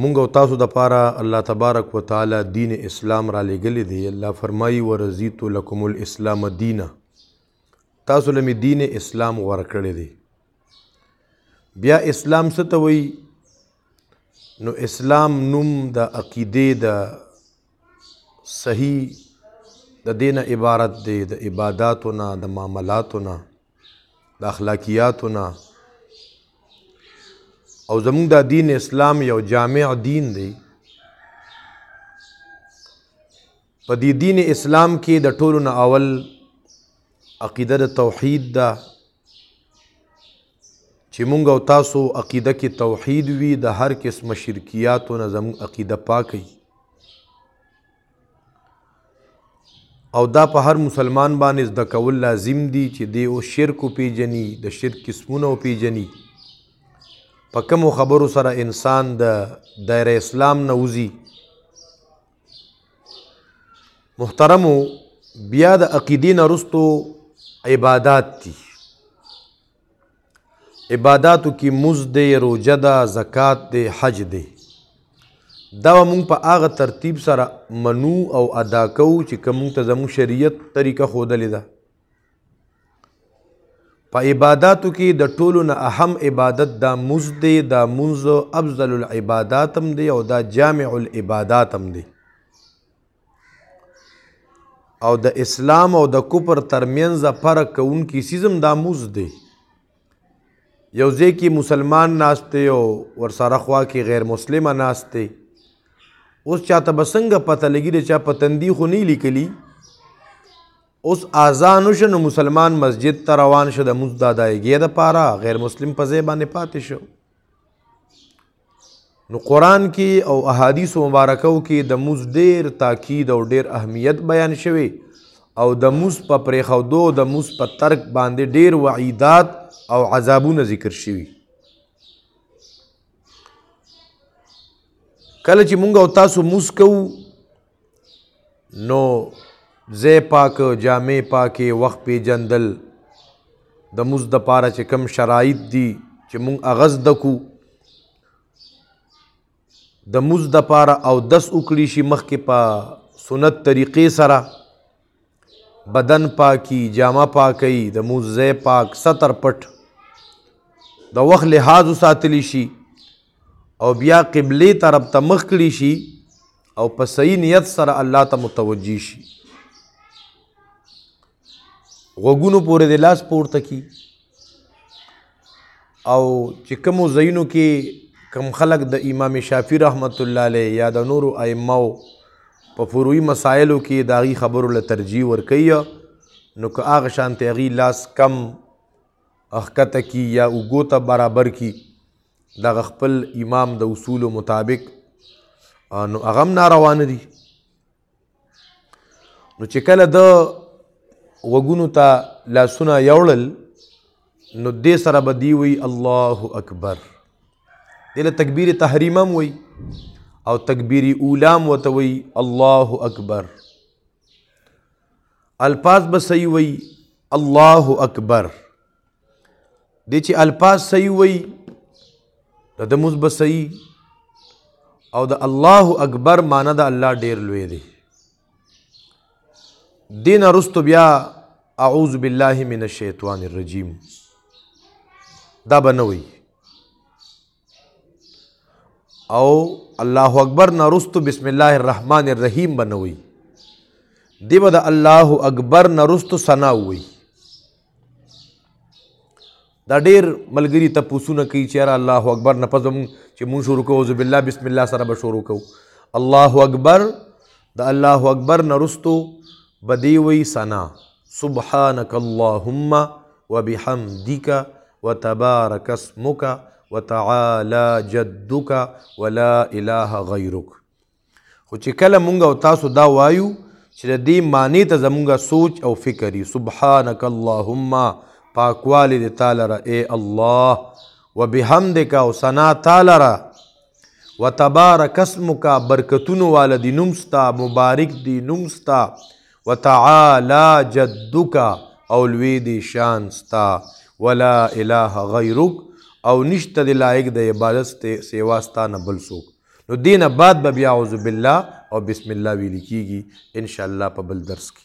مونږ او تاسو د پاره الله تبارک وتعالی دین اسلام را لګلې دی الله فرمایي ورزیت لکم الاسلام دینا تاسو لمه دین اسلام غوړ کړی دی بیا اسلام څه ته وایي نو اسلام نوم د عقیده د صحیح د دینه عبارت دی د عبادتونو د معاملاتونو د اخلاقیاتو نه او زموږ د دین اسلام یو جامع دین دی په دې دین اسلام کې د ټولو نه اول عقیده د توحید ده چې مونږ او تاسو عقیده کې توحید وي د هر قسم شرکیاتو نه زموږ عقیده پاکي او دا په هر مسلمان باندې زده کول لازم دي چې دی او شرک پیجني د شرک قسمونه او پیجني په کوم خبرو سره انسان د دایره اسلام نه وځي محترمو بیا د عقیدې نه رستو عبادت دي عباداتو کې موز دی روجه ده زکات دی حج دی دا مونږ په هغه ترتیب سره منو او ادا کوو چې کوم ته زموږ شریعت طریقه خودلې ده په عباداتو کې د ټولو نه اهم عبادت دا موز دی دا منځ افضل العبادات هم دی او دا جامع العبادات هم دی او د اسلام او د کفر ترمنځ فرق کوونکی سیزم دا موز دی یو ځای کې مسلمان ناست دی او ورسره خوا کې غیر مسلمه ناست دی اوس چاته به څنګه پته لګي د چا په تندي خو نه لیکلي اوس اذان شو نو مسلمان مسجد ته روان شو د مز د ادایګۍ دپاره غیر مسلم په ځای باندې پاتې شو نو قران کې او احادیث مبارکو کې د موز ډیر تاکید او ډیر اهمیت بیان شوی او د موز په پرېخودو د موز په ترک باندې ډیر وعیدات او عذابونه ذکر شوی کله چې مونږ او تاسو موز کوو نو ځای پاک جامع پاکې وخت پیجندل د موز د پاره چې کم شرایط دي چې مونږ اغز دکو د موز د پاره او دس وکړي شي مخکې په سنت طریقې سره بدن پاکي جامه پاکي د موزه پاک ستر پټ د وخت لحاظ ساتلی شي او بیا قبله طرف ته مخ کړی شي او په صحیح نیت سره الله ته متوجي شي غوګونو پورې د لاس پورته کی او چې کوم زینو کې کم خلق د امام شافعي رحمت الله علیه یا د نورو ائمه په فروعي مسایلو کې داغي خبرو له ترجیح ورکړي نو که هغه شان تغي لاس کم اخکته کی یا وګوته برابر کی د خپل امام د اصول مطابق نو هغه ناروان دي نو چې کله د وګونو ته لاسونه یوړل نو دې سره به دی وی الله اکبر دله تکبیر تحریمم وی او تکبیر اولام وته وی الله اکبر الفاظ به صحیح وی الله اکبر دی چې الفاظ صحیح وي د د موز به صحیح او د الله اکبر معنی د الله ډیر لوی دی دین رستو بیا اعوذ بالله من الشیطان الرجیم دا بنوي او الله اکبر نه رستو بسم الله الرحمن الرحیم بنوي دی به د الله اکبر نه رستو ثنا وي دا ډیر ملګری ته پوسونه کوي چې را الله اکبر نه پزم چې مون شروع کوو ذو بالله بسم الله سره به شروع کوو الله اکبر دا الله اکبر نرستو بدی وی سنا سبحانك اللهم وبحمدك وتبارك اسمك وتعالى جدك ولا اله غيرك خو چې کله مونږ او تاسو دا وایو چې د دې معنی ته زمونږ سوچ او فکر یې سبحانك اللهم پاکوالی دې تعالی را اے الله وبحمدک او ثنا تعالی را وتبارک اسمک برکتونو والا دی نومستا مبارک دی نومستا وتعالی جدک او لوی دی شان ستا ولا اله غیرک او نشته دی لایق د عبادت سیوا ستا نه بل څوک نو دینه بعد به بیا اعوذ بالله او بسم الله ویل کیږي ان شاء الله په بل درس کې